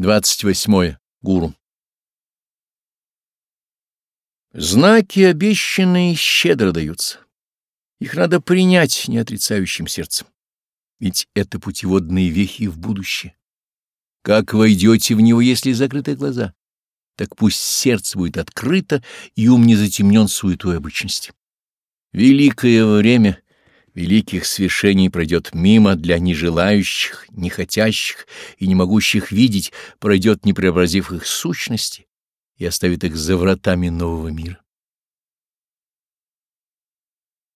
28. Гуру. Знаки, обещанные, щедро даются. Их надо принять неотрицающим сердцем. Ведь это путеводные вехи в будущее. Как войдете в него, если закрыты глаза? Так пусть сердце будет открыто и ум не затемнен суетой обычности. Великое время великих свершений пройдет мимо для нежелающих, не хотящих и не могущих видеть, пройдет, не преобразив их сущности, и оставит их за вратами нового мира.